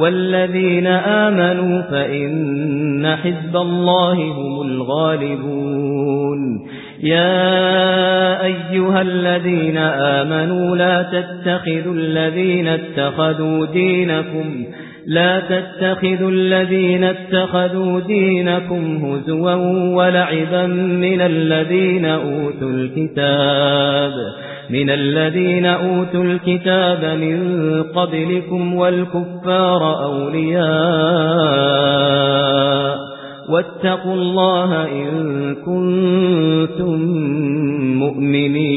والذين آمنوا فإن حزب الله هم الغالبون. يا أيها الذين آمنوا لا تتخذوا الذين اتخذوا دينكم لا تتخذوا الذين اتخذوا دينكم هزوا ولعبا من الذين أوتوا الكتاب. من الذين أوتوا الكتاب من قبلكم والكفار أولياء واتقوا الله إن كنتم مؤمنين.